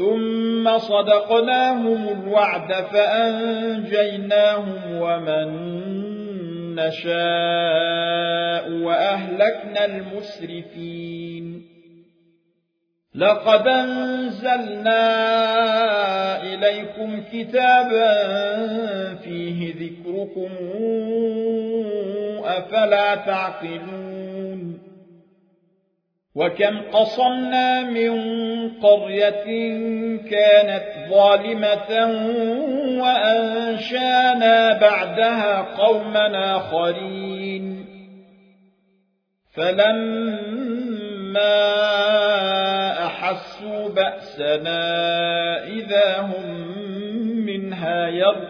ثم صدقناهم الوعد فأنجيناهم ومن نشاء وأهلكنا المسرفين. لقد أنزلنا إليكم كتابا فيه ذكركم أفلا تعقلون. وكم قصمنا من قرية كانت ظالمة وأنشانا بعدها قوما آخرين. فلما أحسوا بأسنا إذا هم منها يرقضون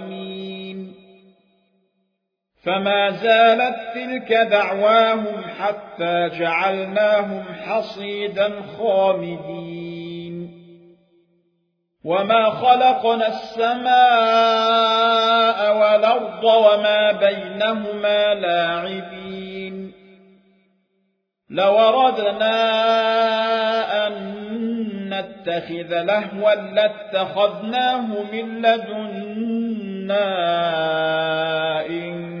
فما زالت تلك دعواهم حتى جعلناهم حصيدا خامدين. وما خلقنا السماء والأرض وما بينهما لاعبين. لوردنا أن نتخذ لهوا لاتخذناه من لدنا إن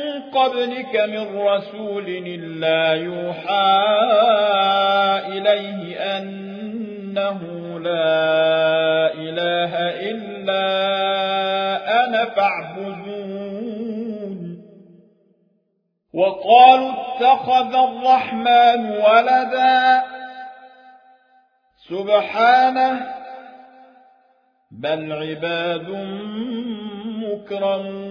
قبلك من رسول إلا يوحى إليه أنه لا إله إلا أنا فاعبدون. وقالوا اتخذ الرحمن ولدا. سبحانه بل عباد مكرمون.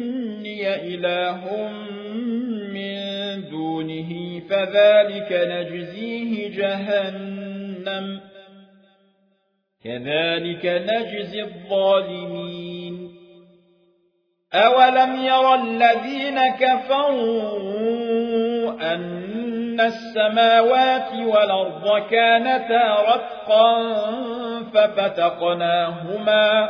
إني إله من دونه فذلك نجزيه جهنم. كذلك نجزي الظالمين. أولم يرى الذين كفروا أن السماوات والأرض كانتا رتقا ففتقناهما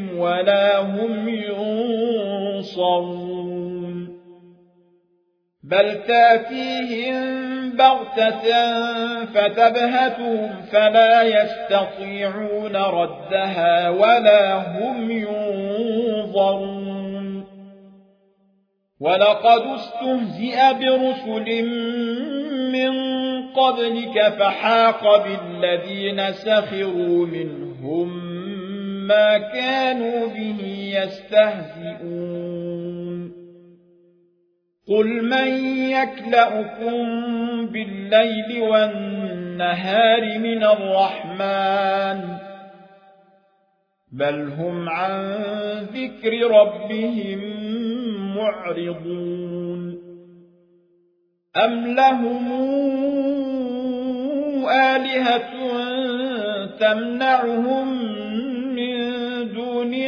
ولا هم ينصرون. بل تأتيهم بغتة فتبهتهم فلا يستطيعون ردها ولا هم ينظرون. ولقد استهزئ برسل من قبلك فحاق بالذين سخروا منهم. ما كانوا به يستهزئون. قل من يكلأكم بالليل والنهار من الرحمن بل هم عن ذكر ربهم معرضون. أم لهم آلهة تمنعهم من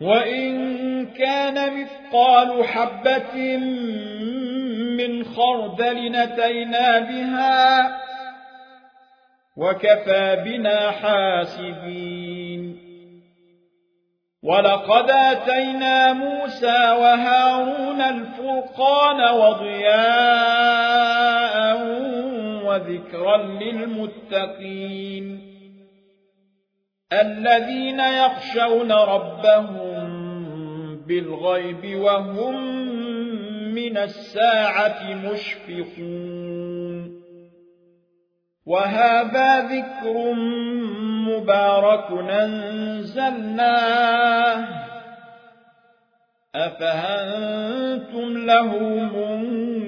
وإن كان مثقال حبة من خردل نتينا بها وكفى بنا حاسبين ولقد آتينا موسى وهارون الفرقان وضياء وذكرا للمتقين الذين يخشون ربهم بالغيب وهم من الساعة مشفقون. وهذا ذكر مبارك أنزلناه أفهنتم له منكرون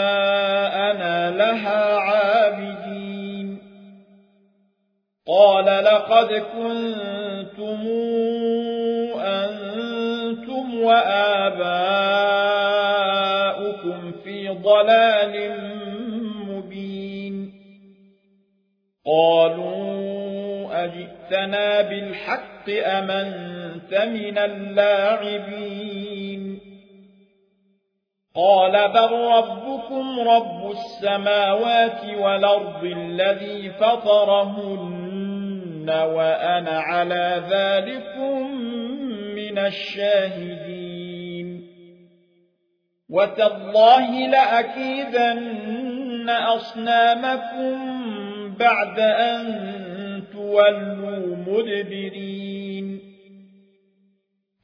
قال لقد كنتم أنتم وآباؤكم في ضلال مبين قالوا أجئتنا بالحق أمنت من اللاعبين قال بل ربكم رب السماوات والأرض الذي فطرهن وأنا على ذلكم من الشاهدين. وتالله لأكيدن أصنامكم بعد أن تولوا مدبرين.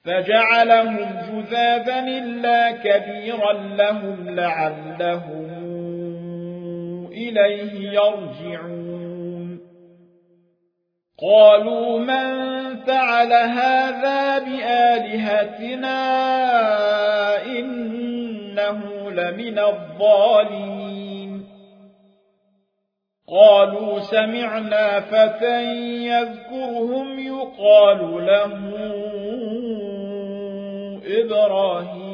فجعلهم جذابا إلا كبيرا لهم لعلهم إليه يرجعون. قالوا من فعل هذا بآلهتنا إنه لمن الظالمين. قالوا سمعنا فتى يذكرهم يقال له إبراهيم.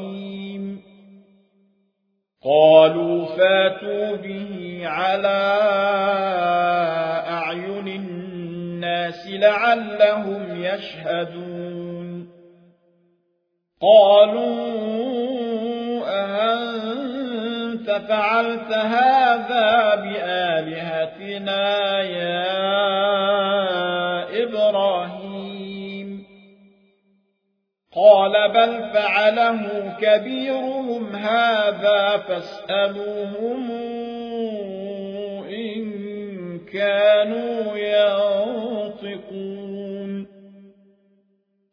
قالوا فاتوا به على أعين الناس لعلهم يشهدون. قالوا أهل فعلت هذا بآلهتنا يا إبراهيم؟ قال بل فعله كبيرهم هذا فاسألوهم إن كانوا ينطقون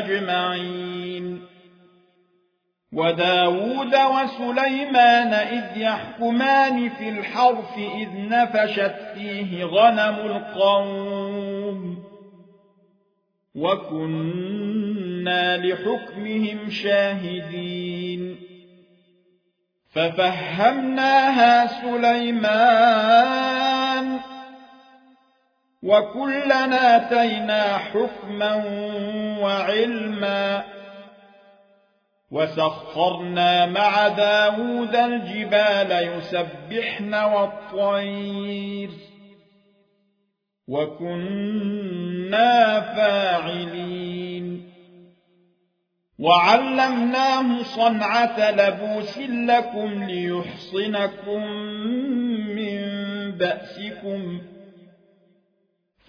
أجمعين. وداود وسليمان إذ يحكمان في الحرف إذ نفشت فيه غنم القوم. وكنا لحكمهم شاهدين. ففهمناها سليمان. وكلنا آتينا حكما وعلما وسخرنا مع داود الجبال يسبحن والطير وكنا فاعلين وعلمناه صنعة لبوس لكم ليحصنكم من بأسكم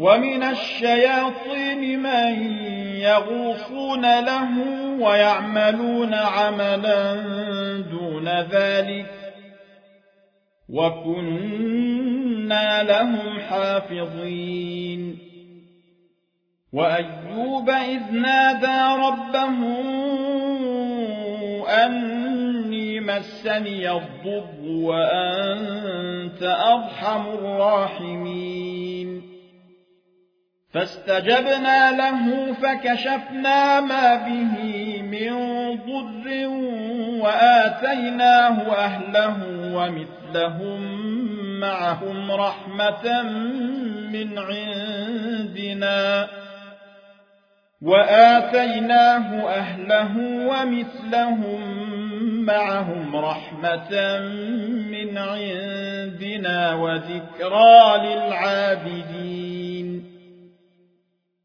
ومن الشياطين من يغوصون له ويعملون عملا دون ذلك وكنا لهم حافظين. وأيوب إذ نادى ربه أني مسني الضر وأنت أرحم الراحمين. فاستجبنا له فكشفنا ما به من ضر وآتيناه أهله ومثلهم معهم رحمة من عندنا وآتيناه أهله ومثلهم معهم رحمة من عندنا وذكرى للعابدين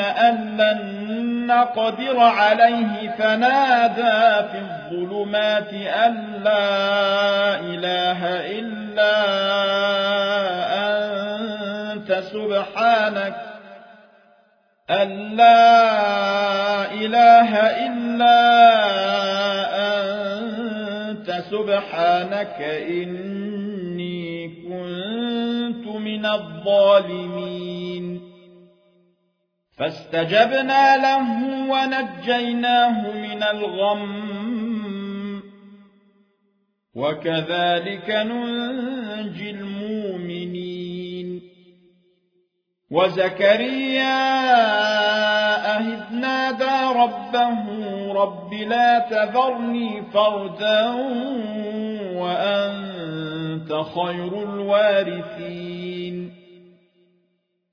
أن لن نقدر عليه فنادى في الظلمات أن لا إله إلا أنت سبحانك أن لا إله إلا أنت سبحانك إني كنت من الظالمين. فاستجبنا له ونجيناه من الغم. وكذلك ننجي المؤمنين. وزكريا أهد نادى ربه رب لا تذرني فردا وأنت خير الوارثين.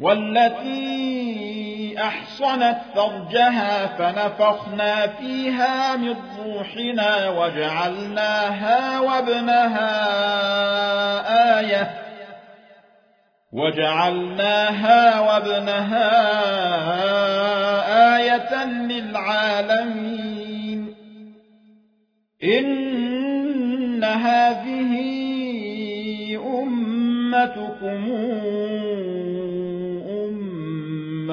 والتي أحصنت فرجها فنفخنا فيها من روحنا وجعلناها وابنها آية وجعلناها وابنها آية للعالمين. إن هذه أمتكم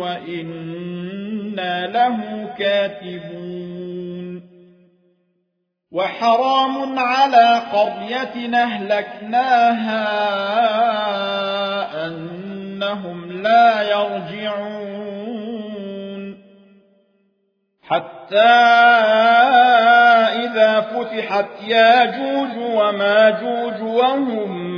وإنا له كاتبون وحرام على قرية أهلكناها أنهم لا يرجعون حتى إذا فتحت ياجوج وماجوج وهم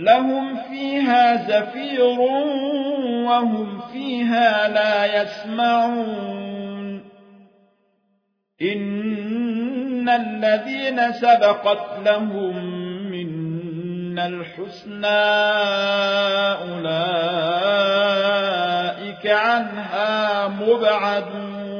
لهم فيها زفير وهم فيها لا يسمعون. إن الذين سبقت لهم منا الحسنى أولئك عنها مبعدون.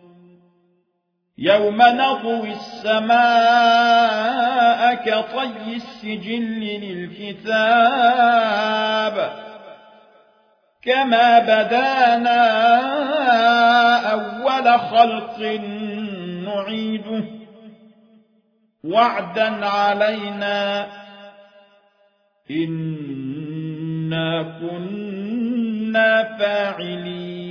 يوم نطوي السماء كطي السجل للكتاب كما بدانا أول خلق نعيده وعدا علينا إنا كنا فاعلين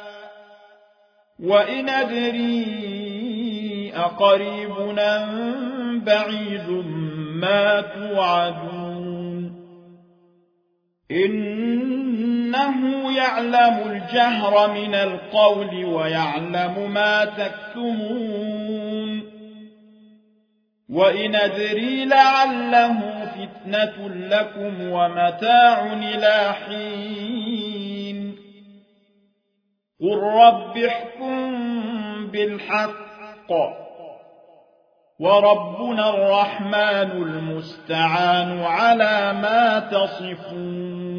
وإن أدري أقريب بعيد ما توعدون إنه يعلم الجهر من القول ويعلم ما تكتمون وإن أدري لعله فتنة لكم ومتاع إلى حين قل رب احكم بالحق وربنا الرحمن المستعان على ما تصفون